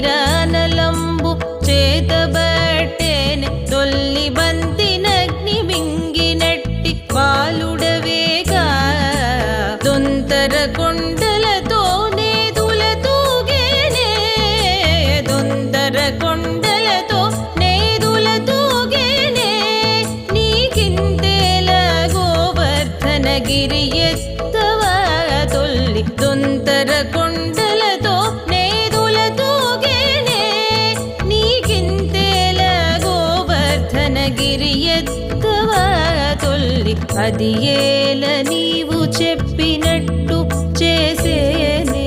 Mira అది ఏల నీవు చెప్పినట్టు చేసేనే.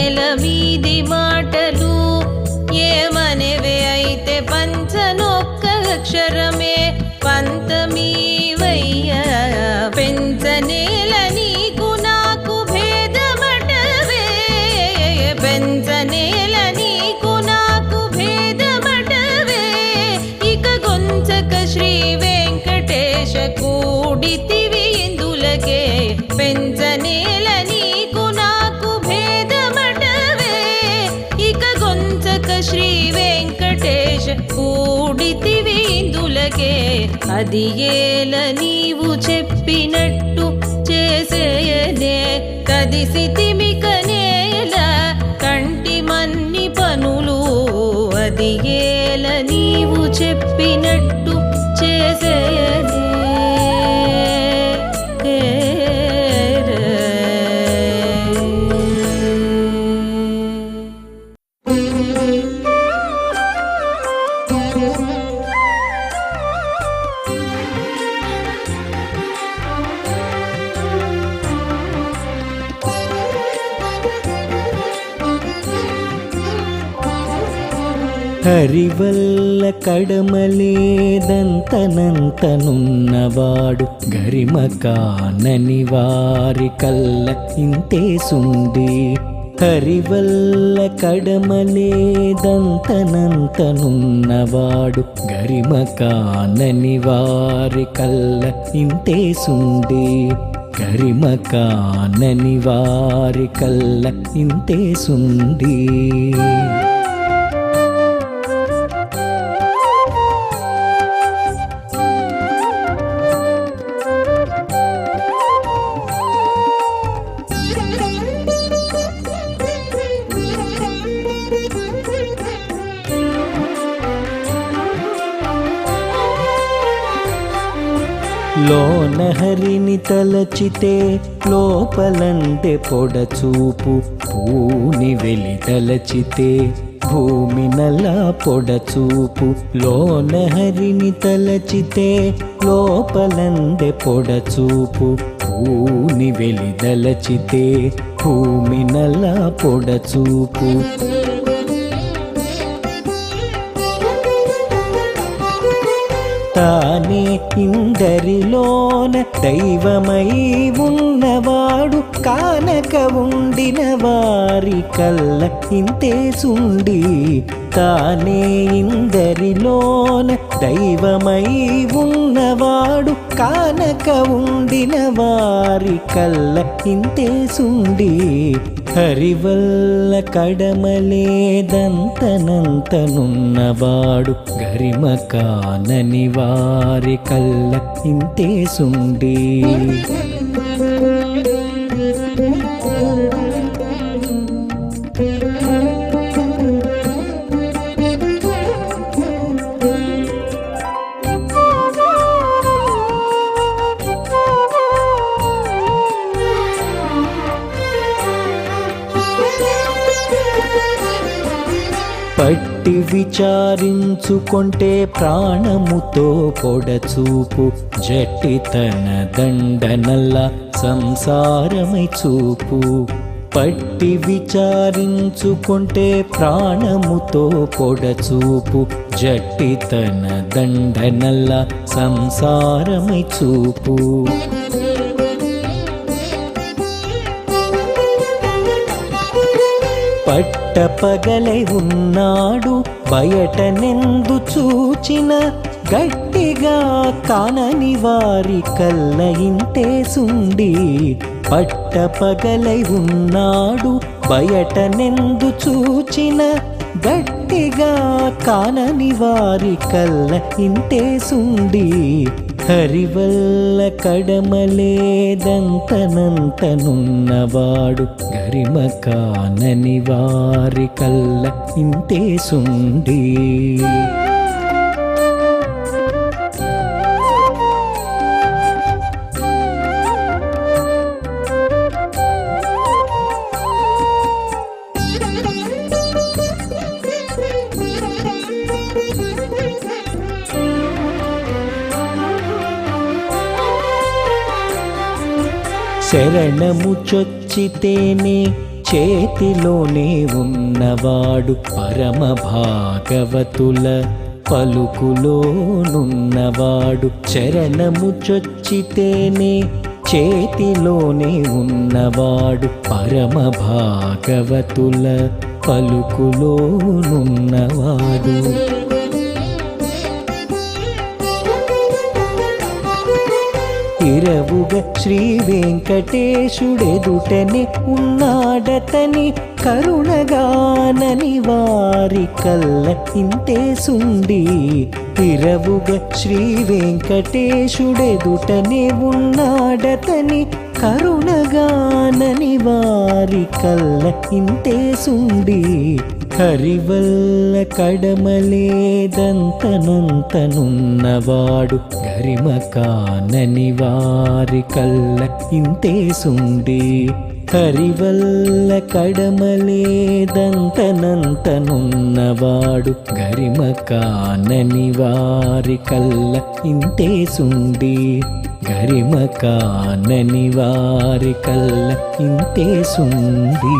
నెల మీది మా కూడితివేందులకే అది ఏల నీవు చెప్పినట్టు చేసేయనే కదిసితిమిక నేల కంటి మన్ని పనులు అది ఏల నీవు చెప్పినట్టు చేసేయనే. గరివల్ల కడమలేదంతనంతనున్నవాడు గరిమ కానని వారి కల్ల ఇంతే సుండి హరివల్ల కడమలేదంతనంతనున్నవాడు గరిమ కానని వారి కల్ల ఇంతే సుండి గరిమ కానని వారి కల్ల ఇంతే సుండి తలచితే లోపలంటే పొడచూపు. భూమి వెలి తలచితే భూమి నల్లా పొడచూపు. లోన హరిని తలచితే లోపలందే పొడచూపు. పూని వెలిదలచితే భూమి నల్లా పొడచూపు. తానే ఇందరిలోన దైవమై ఉన్నవాడు కానక ఉండిన వారి కళ్ళ ఇంతే సుండి. తానే ఇందరిలోన దైవమై ఉన్నవాడు కానక ఉండిన వారి కళ్ళ ఇంతే సుండి. హరివల్ల కడమలేదంతనంతనున్నవాడు గరిమ కానని వారి కల్ల ఇంతే సుండి. విచారించుకుంటే ప్రాణముతో పొడచూపు జట్టితన దండనల్ల సంసారమై చూపు. పట్టి విచారించుకుంటే ప్రాణముతో పొడచూపు జట్టితన దండనల్ల సంసారమై చూపు. పట్ట పగలై ఉన్నాడు బయట నెందు చూచిన గట్టిగా కానని వారి కల్ల ఇంతే సుండి పట్ట పగలై ఉన్నాడు. బయట నెందు చూచిన గట్టిగా కానని వారి కళ్ళ ఇంటే సుండి హరివల్ల కడమలేదంతనంతనున్నవాడు గరిమ కానని వారి కల్ల ఇంతే సుండీ. శరణము చొచ్చితేనే చేతిలోనే ఉన్నవాడు పరమ భాగవతుల పలుకులోనున్నవాడు. చరణము చొచ్చితేనే చేతిలోనే ఉన్నవాడు పరమ భాగవతుల పలుకులోనున్నవాడు. ఇరవుగ శ్రీ వెంకటేశుడెదుటనే ఉన్నాడతని కరుణగానని వారి కల్ల ఇంతే సుండి ఇరవుగ శ్రీ వెంకటేశుడెదుటనే ఉన్నాడతని కరుణగానని వారి కల్ల ఇంతే సుండి హరివల్ల కడమలేదంతనంతనున్నవాడు గరిమ కానని వారి కల్ల ఇంతే సుండి. హరివల్ల కడమలేదంతనంతనున్నవాడు గరిమ కానని వారి కల్ల ఇంతే సుండి. గరిమ కానని వారి కల్ల ఇంతే సుండి.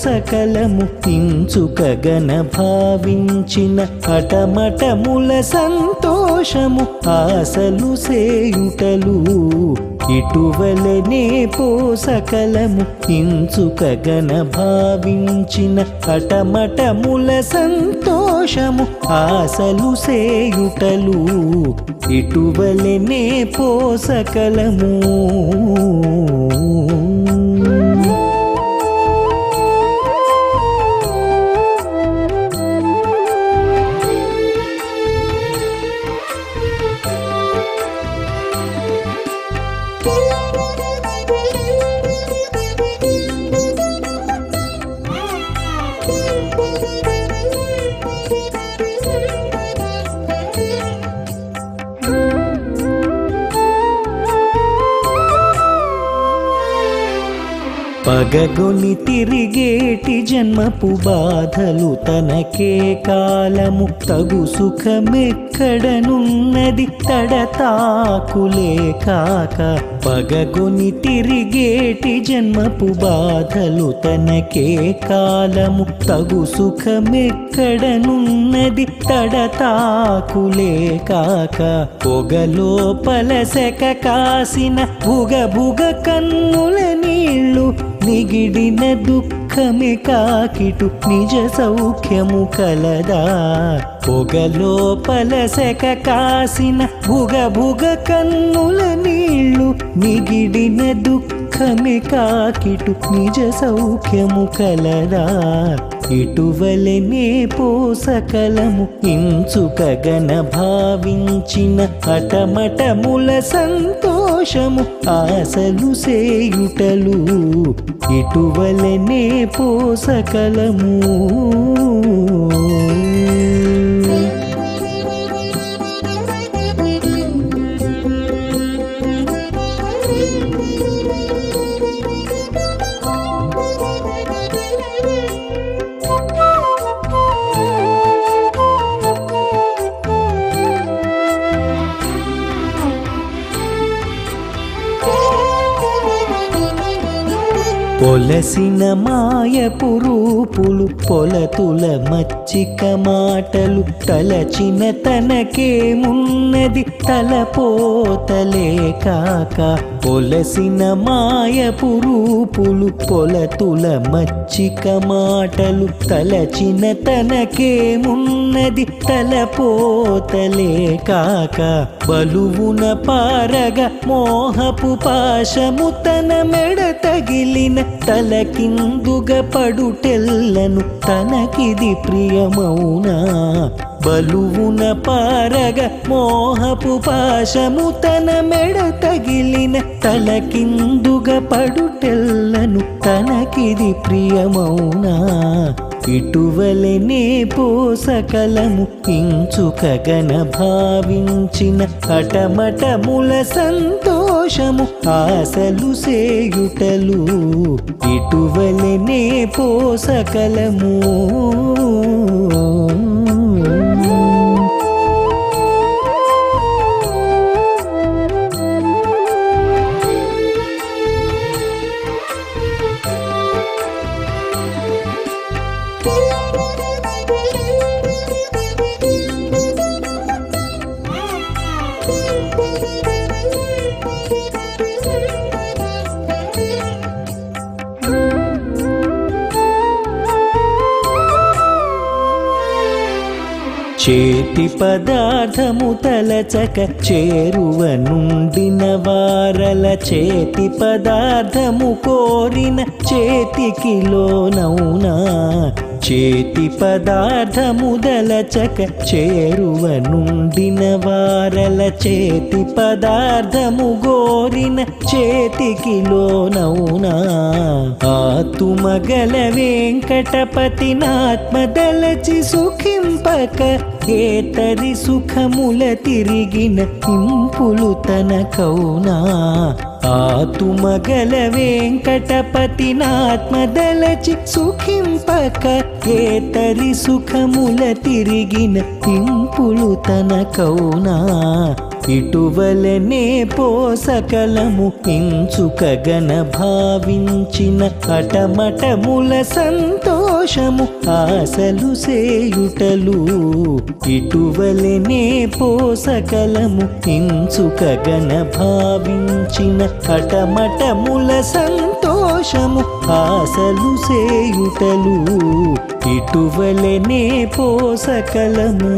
పోసకలము ఇంచుకగన భావించిన అటమటముల సంతోషము ఆశలు సేయుటలు ఇటువలనే పోసకలము ఇంచుకగన భావించిన అటమటముల సంతోషము ఆశలు సేయుటలు ఇటువలనే పోసకలము పగగొని తిరిగేటి జన్మపు బాధలు తనకే కాలము తగు సుఖమెక్కడనున్నది తడతాకులే కాక పగగొని తిరిగేటి జన్మపు బాధలు తనకే కాలము తగు సుఖమెక్కడనున్నది తడతాకులే కాక పొగలోపల సెక కాసిన భుగ భుగ కన్నుల నీళ్ళు నిగిడిన దుఃఖమే కాకిటు నిజ సౌఖ్యము కలదా. పొగలోపల సెక కాసిన భుగ భుగ కన్నుల నీళ్ళు నిగిడిన దుఃఖమే కాకిటు నిజ సౌఖ్యము కలదా. ఇటువలనే పోసకలము ఇంచుకగన భావించిన హటమటముల సంతోషము ఆశలు సేయుటలు. ఇటువలనే పోసకలము పొలసిన మాయపు రూపులు పొలతుల మచ్చిక మాటలు తలచిన తనకేమున్నది తలపోతలే కాక పొలసిన మాయపు రూపులు పొలతుల మచ్చిక మాటలు తలచిన తనకేమున్నది తలపోతలే కాక బలువున పారగ మోహపు పాశము తన మెడ తగిలిన తలకిందుగ పడుటెల్లను తనకిది ప్రియమౌనా? బలువున పారగ మోహపు పాశము తన మెడ తగిలిన తలకిందుగ పడుటెల్లను తనకిది ప్రియమౌనా? ఇటువలనే పోసకలము ఇంచుకగన భావించిన అటమటముల సంతోషము ఆశలు సేయుటలు ఇటువలనే పోసకలము. చేతి పదార్థము తలచక చేరువ నుండిన వారల చేతి పదార్థము కోరిన చేతికి లోనౌనా చేతి పదార్థము దలచక చేరువ నుండిన వారల చేతి పదార్థము గోరిన చేతికి లోనౌనా ఆతుమగల వెంకటపతి నాత్మదలచి సుఖింపక కేతరి సుఖముల తిరిగిన ఇంపులు తన కౌనా. ఆతుమగల వెంకటపతి నాత్మదలచి సుఖింపక కేతరి సుఖముల తిరిగిన ఇంపులు తన కౌనా. ఇటువలనే పోసకలము ఇంచుకగన భావించిన అటమటముల దోషము ఆశలు సేయుటలు ఇటువలనే పోసకలము ఇంచుకగన భావించిన కటమటముల సంతోషము ఆశలు సేయుటలు ఇటువలనే పోసకలము.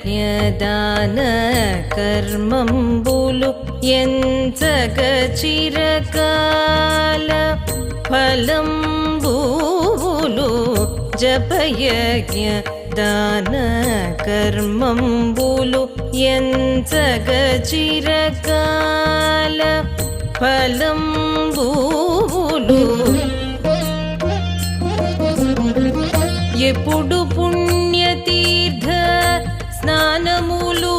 జపయజ్ఞదాన కర్మంబులు ఎంచగ చిరకాల ఫలంబులు జపయజ్ఞ దాన కర్మంబులు ఎంచగ చిరకాల ఫలంబులు. ఎప్పుడు స్నానములు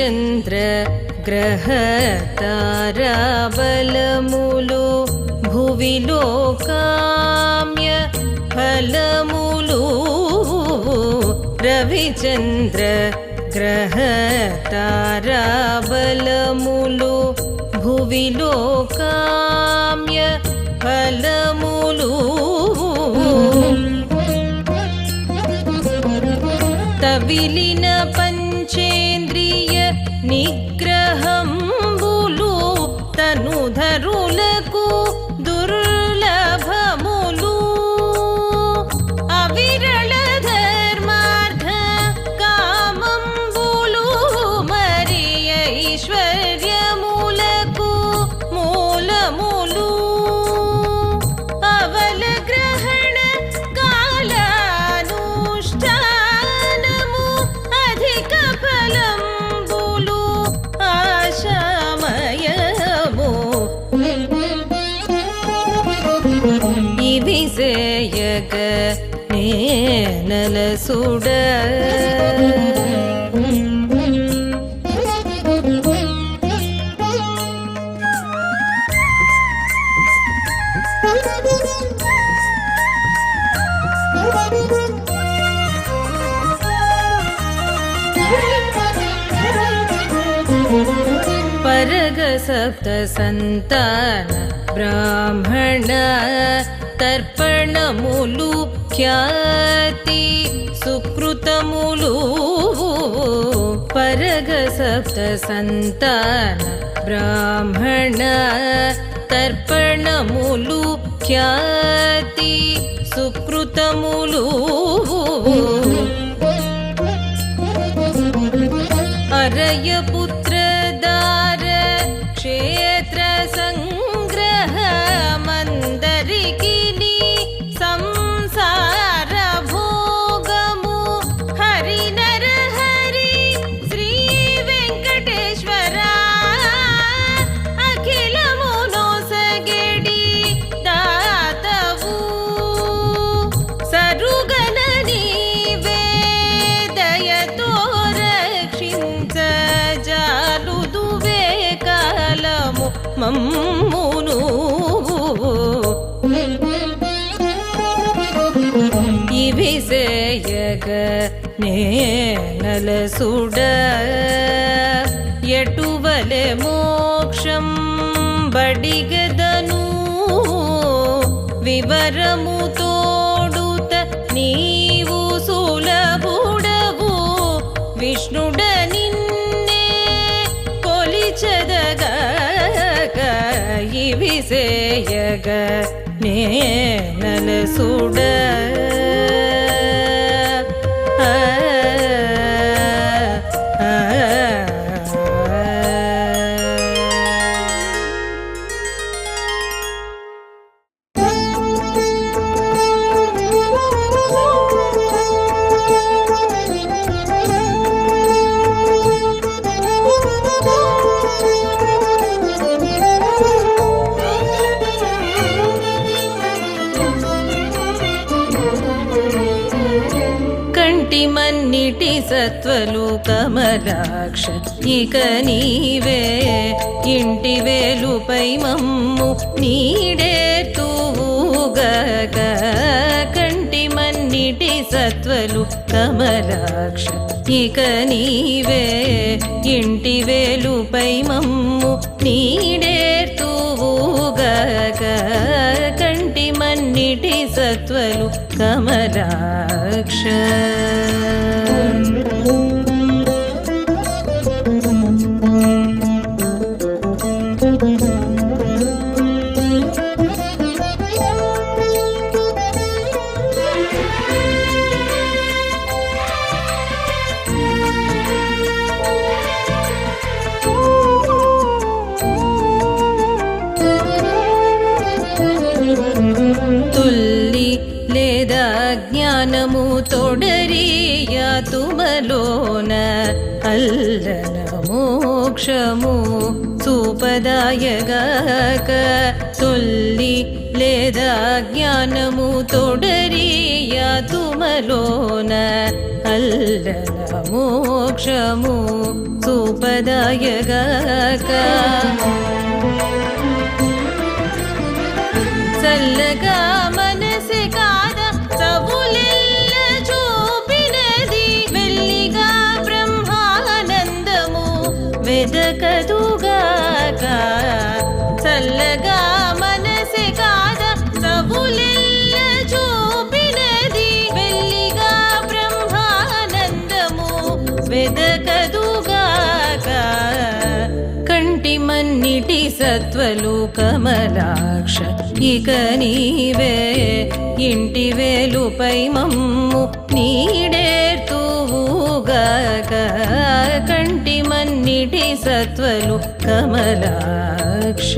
చంద్ర గ్రహ తారాబలములు భువిలో కామ్య ఫలములు. రవిచంద్ర గ్రహ తారాబలములు భువిలో కామ్య ఫలములు. తవిలి పరగ సప్త సంతాన బ్రాహ్మణ తర్పణములు ఖ్యాతి సుకృతములు పరగ సప్త సంతాన బ్రాహ్మణ తర్పణములు ఖ్యాతి సుకృతములు అరయపు സുട എട്ടുവലെ മോക്ഷം ബടികതനു വിവരമു തോടുത്ത നീവു സുലഭുടവു വിഷ്ണുട നിന്നെ കൊലിച്ചതക ഇവിസേയക നേ നനസുട ఇక నీవే ఇంటి వేలుపై మమ్ము నీడేతువుగక కంటి మన్నిటి సత్వలు కమలాక్ష ఇక నీవే ఇంటి వేలుపై మమ్ము నీడేతువుగక కంటి మన్నిటి సత్వలు కమలాక్ష. మోక్షము సూపదాయగాక తొల్లి లేదా జ్ఞానము తొడరియ తుమలోన అల్లన మోక్షము సూపదాయగాక చల్లగా సత్వలు కమలాక్ష ఇక నీవే ఇంటి వేలుపై మమ్ము నీడేతువుగాక కంటి మన్నిటి సత్వలు కమలాక్ష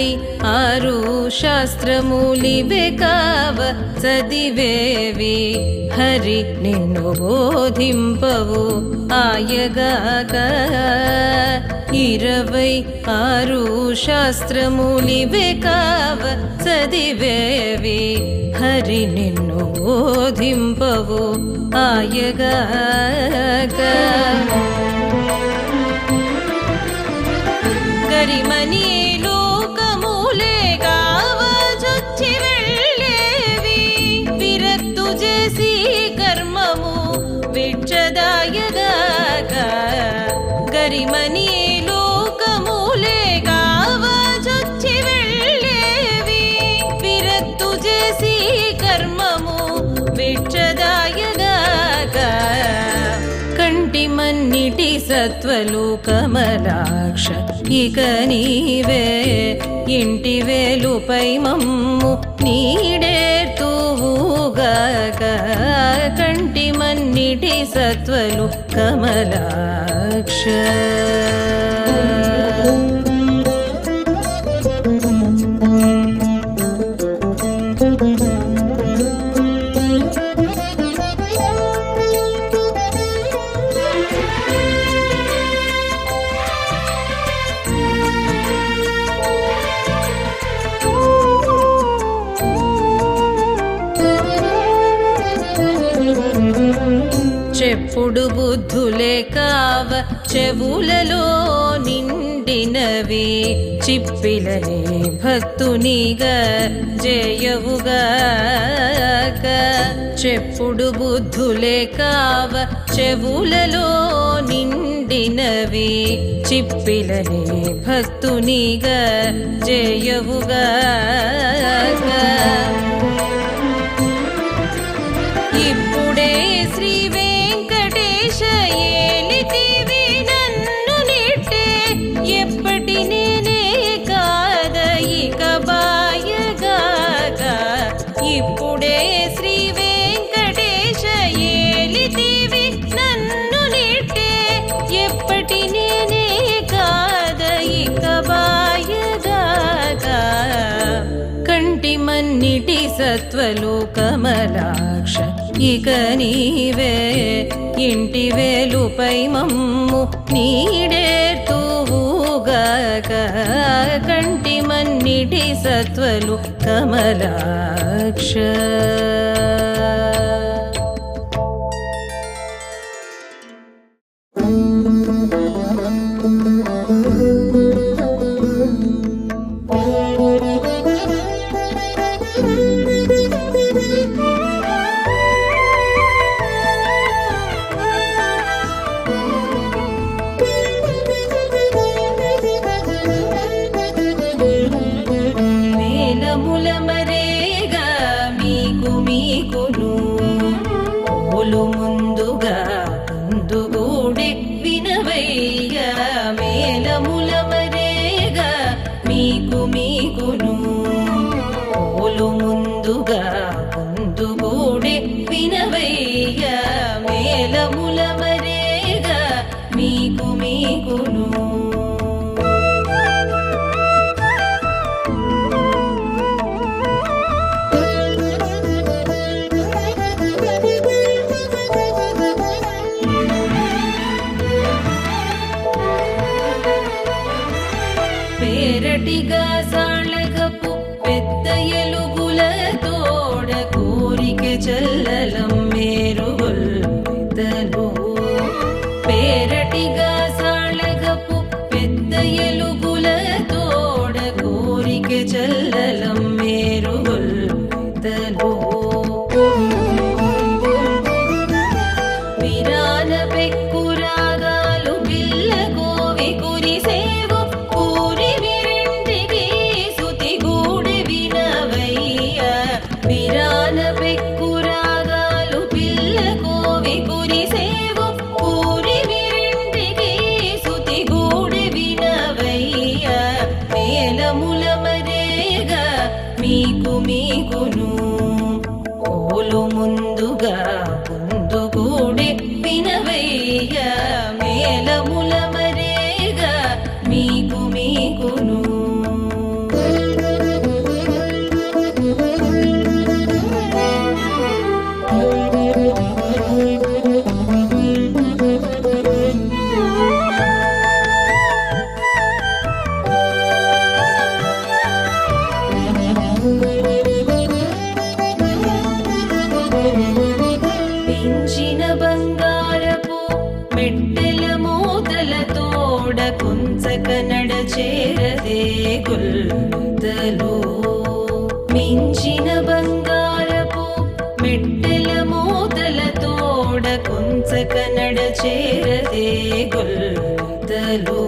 ఇరవై ఆరు శాస్త్రమూలివే కావ చదివేవి హరి నిన్ను బోధింపవు ఆయగాక. ఇరవై ఆరు శాస్త్రమూలివే కావ చదివేవి హరి నిన్ను బోధింపవు ఆయగాక. గరిమని గరిమని లోకములే కావచొచ్చి వెళ్ళేవి. విరక్తు చేసి కర్మము విచ్చదాయగాక కంటి మన్నిటి సత్వలు ఇక నీవే. ఇంటి వేలుపై మమ్ము నీడేర్తూగాక కంటి మన్నిటి సత్వలు కమలాక్ష చెప్పుడు చెవులలో నిండినవి చిప్పిలనే భక్తునిగా జయవుగాక. చెప్పుడు బుద్ధులే కావ చెవులలో నిండినవి చిప్పిలనే భక్తునిగా జయవుగాక. ఇప్పుడే శ్రీ వెంకటేశయ సత్వలోకమలాక్ష ఇక నీవే ఇంటి వేలుపై మమ్ము నీడేర్తూగాక కంటి మన్నిటి సత్వలు కమలాక్ష. మించిన బంగారపు మెట్టెల మూతలతోడ కుంచక నడచేరదే గుల్తలు.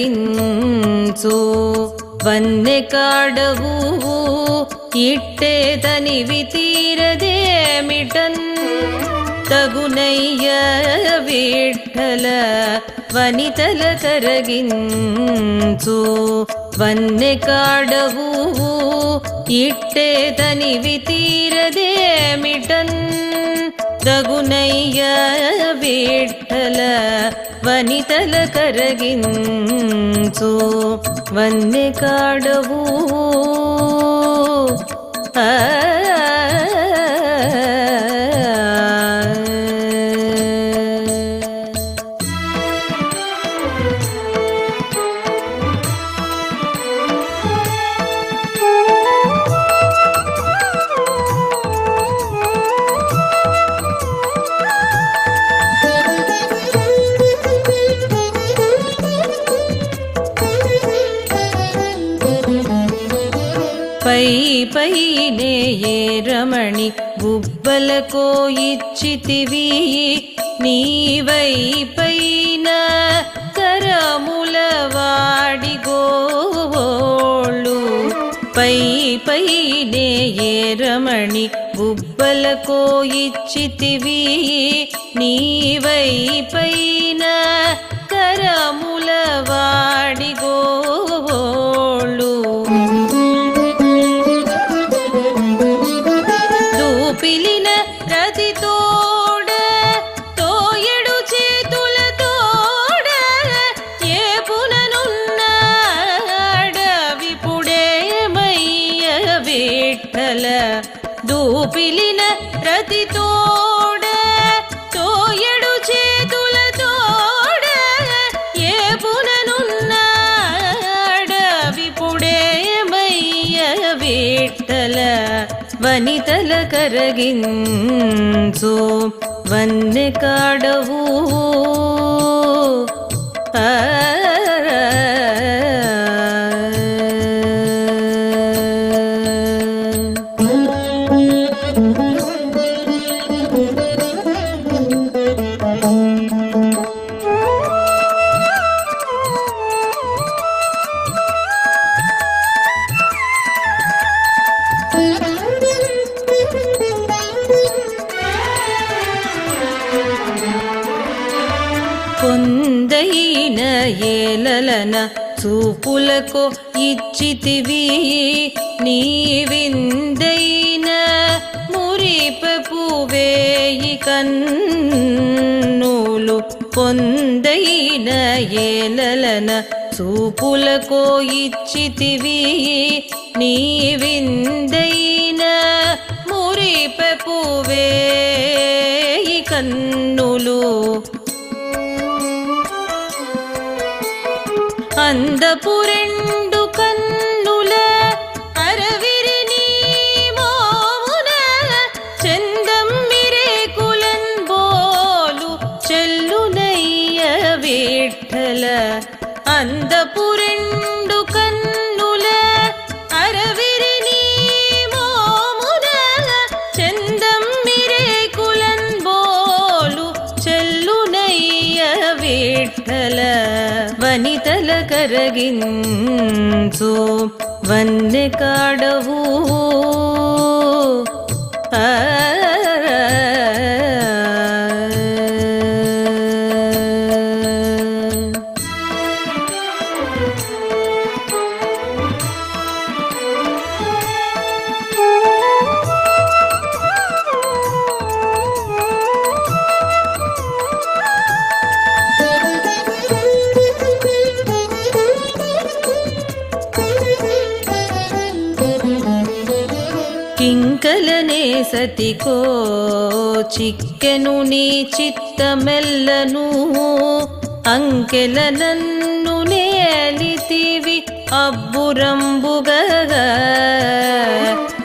కలిగించు వన్నె కాడవు ఇట్టే తనివి తీరదేమిటన్ తగునయ్య విఠల వనితల కరగించు వన్నె కాడవు ఇట్టే తనివి తీరదేమిటన్ తగునయ్య విఠల వనితల కరగించు వన్నె కాడవు. ఆ పై పైనే ఏ రమణి గుబ్బలకో ఇచ్చితివి నీవై పైన కరముల వాడిగోళ్ళు పై పైనే ఏ రమణి గుబ్బలకో ఇచ్చితివి నీవై పైన కరముల వాడిగో వనితల కరగించు వన్నె కాడవు చలన చూపులకు ఇచ్చితివి నీ విందైన మురిపపు వేయి కన్నులు పొందైన ఏలలన చూపులకో ఇచ్చితివి నీ విందైన మురిపపు వేయి కన్నులు 真的不。వనితల వన్నె కాడవు కింకలనే సతికో చిక్కెను నీ చిత్తమెల్లను అంకెల నన్ను నేలితివి అబ్బురంబుగా.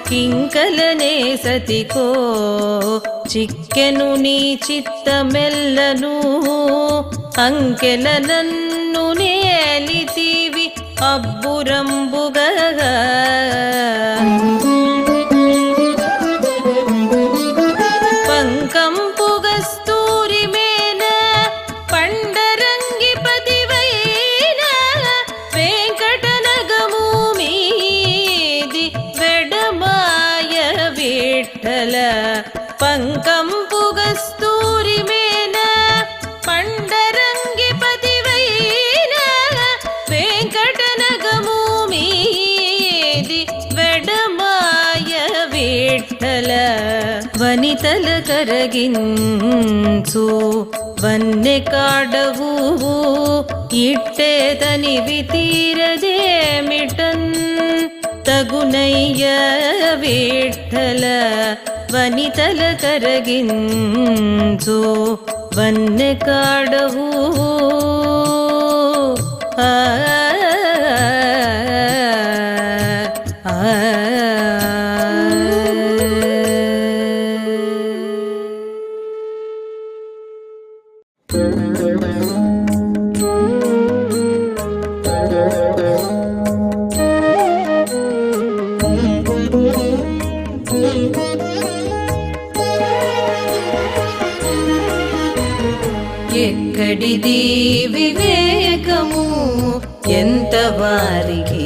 కింకలనే సతికో చిక్కెను నీ చిత్తమెల్లను అంకెల నన్ను నేలితివి అబ్బురంబుగా. వనితల కరగించు వన్నె కాడవు ఇట్టేతనివి తీరదేమిటన్ తగునయ్య విఠల వనితల కరగించు వన్నె కాడవు. ఆ వివేకము ఎంత వారికి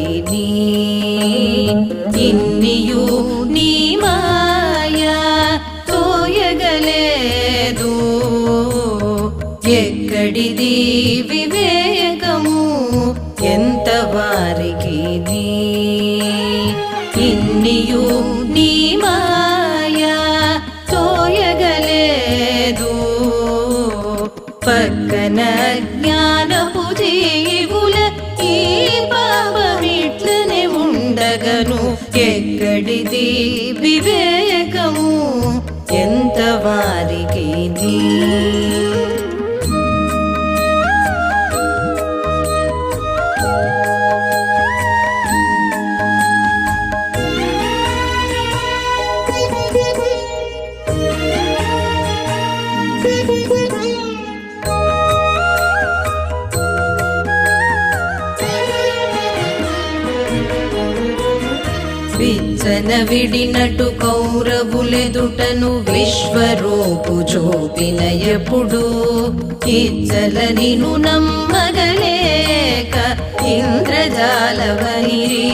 విడినటు కౌరవులెదుటను విశ్వరూపు చూపిన ఎప్పుడు ఇచ్చల నమ్మగలేక ఇంద్రజాలవనిరి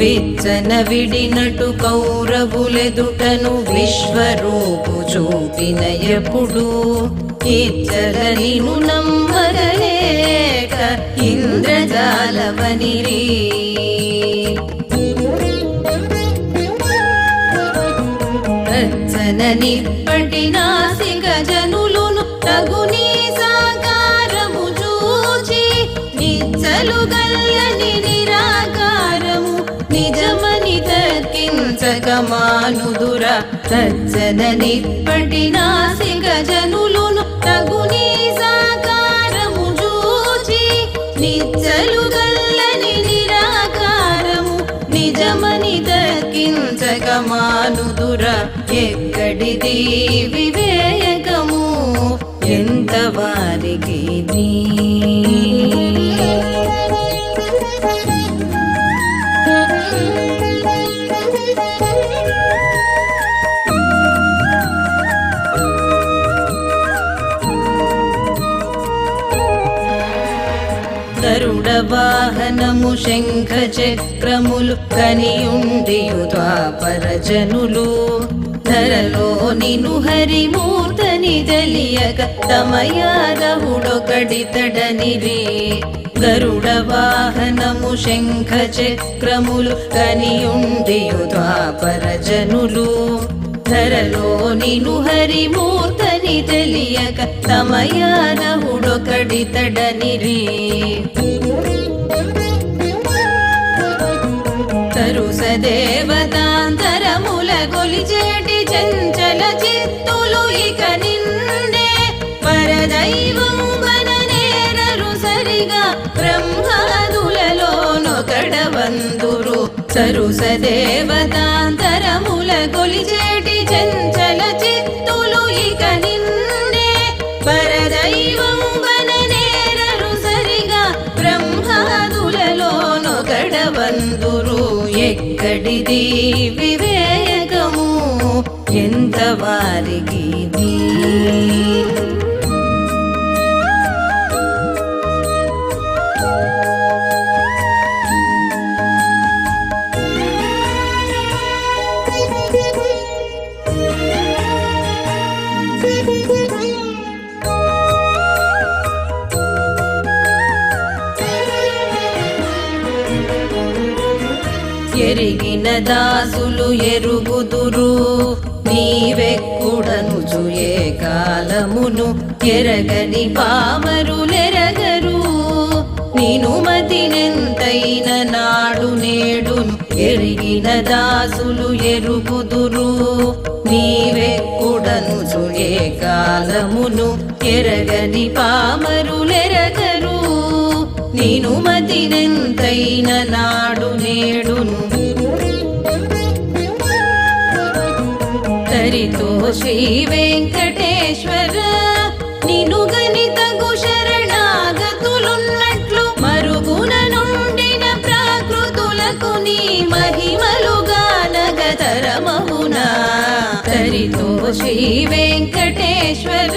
విచ్చన విడినటు కౌరవులెదుటను విశ్వరూపు చూపిన ఎప్పుడు ఇచ్చల నమ్మగలేక ఇంద్రజాలవనిరీ. తన నిప్పటి నాసిక జనులును తగుని సాకారము చూచి నిచ్చలు గల్లని నిరాకారము నిజమని తర్కించక మానుదుర రచ్చన నిప్పటి నాసిక జనులును తగుని సాకారము చూచి నిచ్చలు దక్కించక మానుదుర ఎక్కడిది వివేకము ఎంత వారికి నీ? గరుడ వాహనము శంఖ చక్రములు కనియుండియు ద్వాపరజనులు. ధరలో నిను హరిమూర్తని తెలియక తమయాదవుడొకడితడనిరే గరుడ వాహనము శంఖ చక్రములు కనియుండియు ద్వాపరజనులు. ధరలో నిను హరిమూర్తని తెలియక తమయాదవుడొకడితడనిరే దేవతాంతరముల గొలిచేటి చంచల చిత్తులు ఇక నిండే పరదైవం వననేరరు సరిగా బ్రహ్మాదులలోనొకడవందురు సరుస దేవతాంతరముల గొలిచేటి చంచల చిత్తులు ఇక నిండే పరదైవం వననేరరు సరిగా బ్రహ్మాదులలోనొకడవందురు ఎక్కడిది వివేకము ఎంత వారికి దాసులు ఎరుగుదురు. నీవెక్కుడను ఏ కాలమును ఎరగని పామరులెరగరు. నేను మతినెంతైన నాడు నేడు ఎరిగిన దాసులు ఎరుగుదురు. నీవెక్కుడను ఏ కాలమును ఎరగని పామరులెరగరు. నేను మతినెంతైన నాడు నేడును శ్రీ వెంకటేశ్వర నిను గణితగు శరణాగతులున్నట్లు మరుగున నుండిన ప్రాకృతులకు నీ మహిమలుగా నగతరమమునా తరితో శ్రీ వెంకటేశ్వర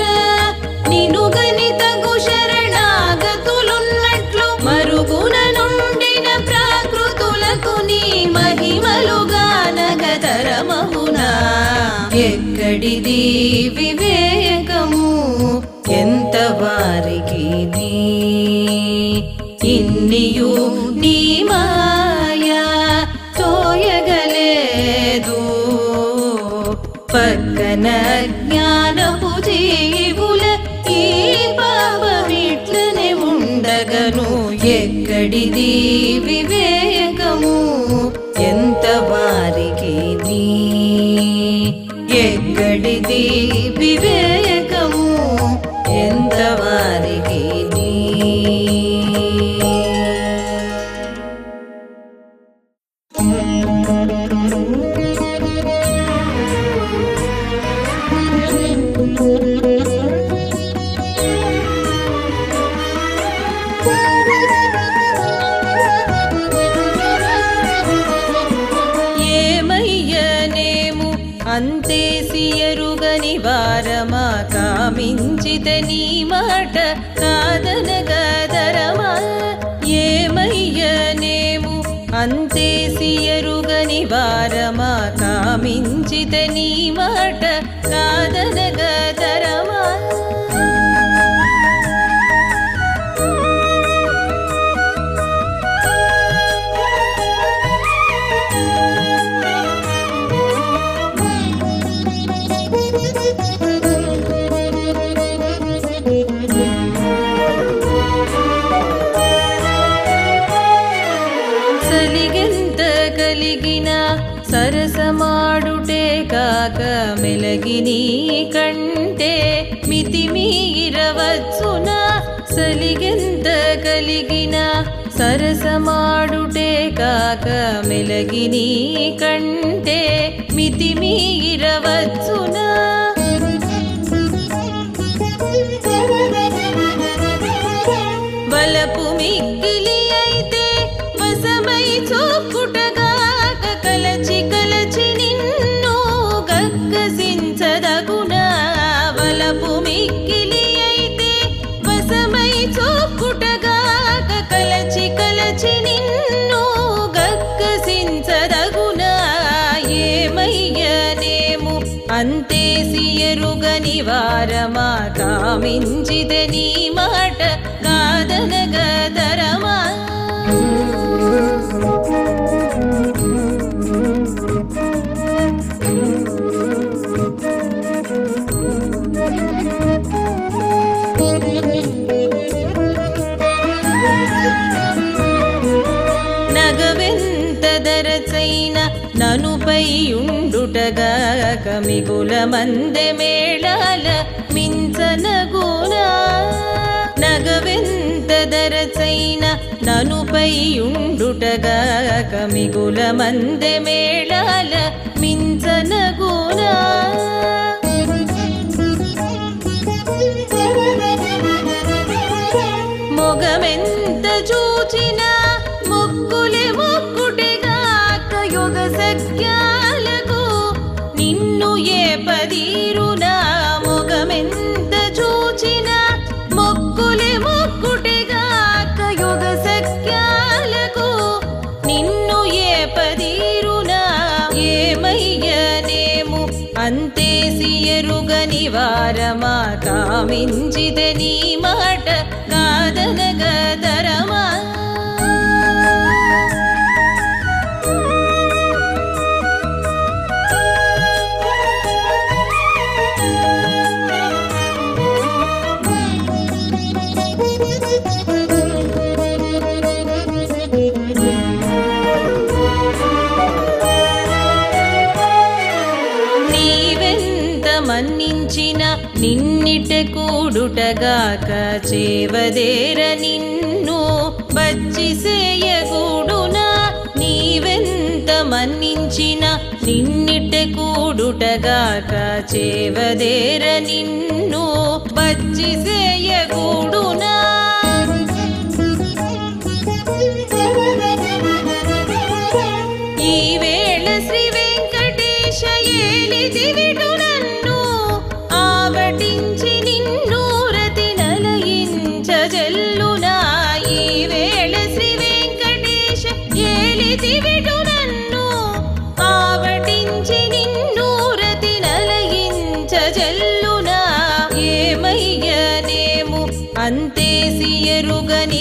ఎక్కడిది వివేకము ఎంత వారికి ఇన్నియు నీ మాయా తోయగలేదు. పక్కన జ్ఞానపు జీవుల ఈ పాపమిట్లనే ఉండగను. ఎక్కడిది? సరసమాడుటే కాక మెలగిని కంటే మితిమీరవచ్చున? సలిగెంత కలిగిన సరసమాడుటే కాక మెలగిని కంటే మితిమీరవచ్చునా? వలపు మిక్కిలి పరమాత వారమా నీ మాట కాదనగదరమా? నగవెంత దరచైన ననుపై ఉండుటగాక మిగుల మందె మేళాల ననుపై ఉండుటగాక మిగుల మందె మేళాల ఉండుటగాక చేవదేర నిన్ను బచ్చిసేయగూడునా నీవెంత మన్నించిన నిన్నిట కూడుటగాక చేవదేర నిన్ను బచ్చిసేయగూడునా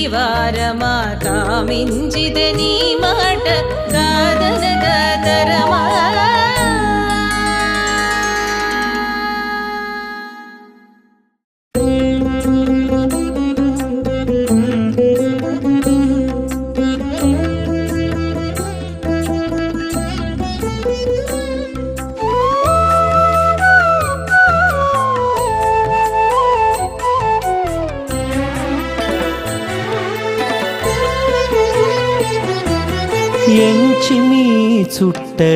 र माता मिञ्जिदनी गदन गदरमा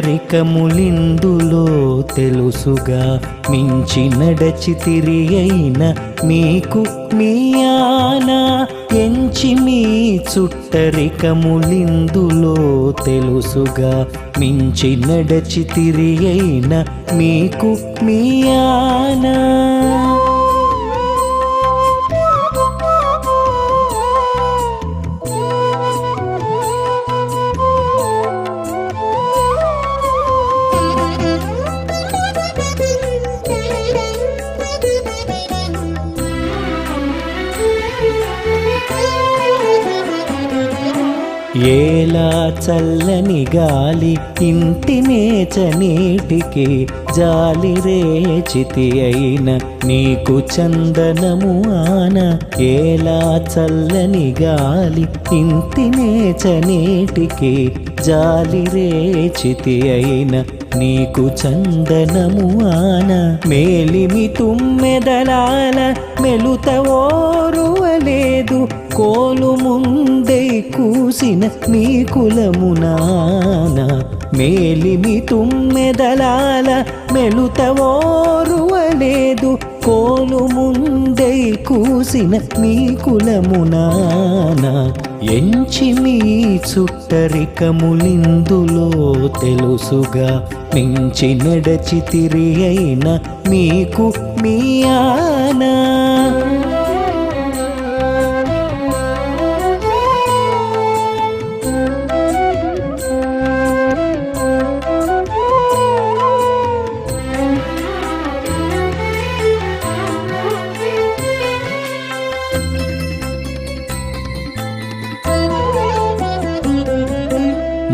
పేదరికములిందులో తెలుసుగా మించి నడచి తిరిగైన మీకు మీ ఆనా ఎంచి మీ చుట్టరికములిందులో తెలుసుగా మించి నడచి తిరిగైన మీకు మీ ఆనా. ఏలా చల్లని గాలి ఇంటినే చనీటికి జాలి రేచితి అయిన నీకు చందనము ఆన ఏలా చల్లని గాలి ఇంటినే చనీటికి జాలి రేచితి అయిన నీకు చందనము ఆన మేలిమి తుమ్మెదలాల మెలుత ఓరువలేదు కోలు ముందే కూసిన నీ కులమునా. కులమునాన మేలిమి తుమ్మెదలాల మెలుత ఓరువలేదు కోలు ముందై కూసిన మీ కులమునాన ఎంచి మీ చుట్టరికములిందులో తెలుసుగా. మించి నడచి తిరి అయిన మీకు మీ ఆనా.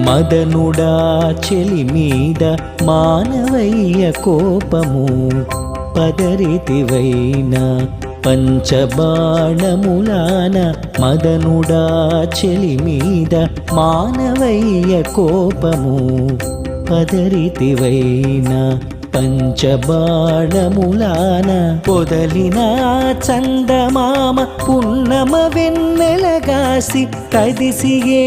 మదనుడా చెలి మీద మానవయ్య కోపము. పదరితివైన పంచబాణములాన మదనుడా చెలి మీద మానవయ్య కోపము. పదరితివైన పంచబాణములాన పొదలిన చందమామ పున్నమ వెన్నెలగాసి కదిసి ఏ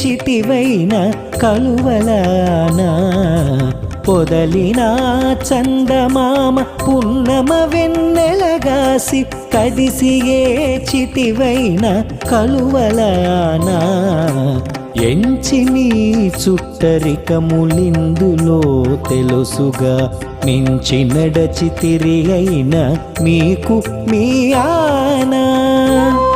చిటివైన కలువలానా పొదలిన చందమామ పున్నమ వెన్నెలగాసి కదిసి ఏ చితివైన కలువలానా ఎంచి మీ చుట్టరికములిందులో తెలుసుగా. మించి నడచి తిరిగైన మీకు మీ ఆనా.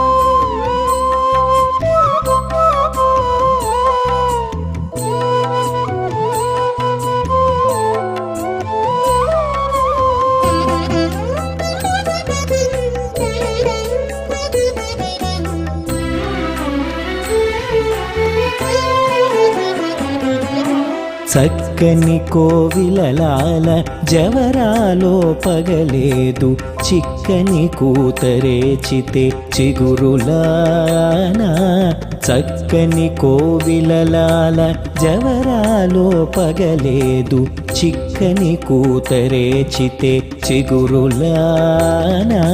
చక్కని కోవిలలాల జవరాలో పగలేదు చిక్కని కూతరేచితే చిగురులానా. చక్క చక్కని కోవిలలాల జవరాలో పగలేదు. చిక్కని కూతరేచితే చిగురులానా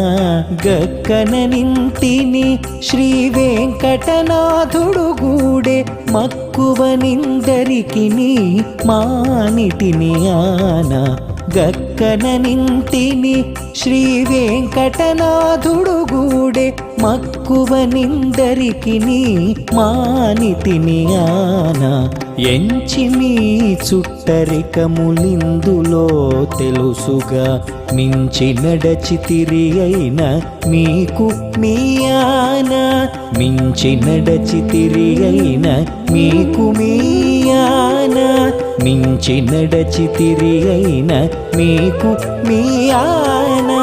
గక్కన నింటిని శ్రీ వెంకటనాథుడు గూడే మక్కువనిందరికి మానిటిని ఆనా గక్క నింటిని శ్రీ వెంకటనాథుడు గూడే మక్కువ మక్కువనిందరికి మానితిని ఆనా. ఎంచి మీ చుట్టరికములిందులో తెలుసుగా మించి నడచి తిరి అయిన మీకు మీ మించి నడచి తిరి అయిన మీకు మీ మించి నడచి తిరి అయిన మీకు మీయానా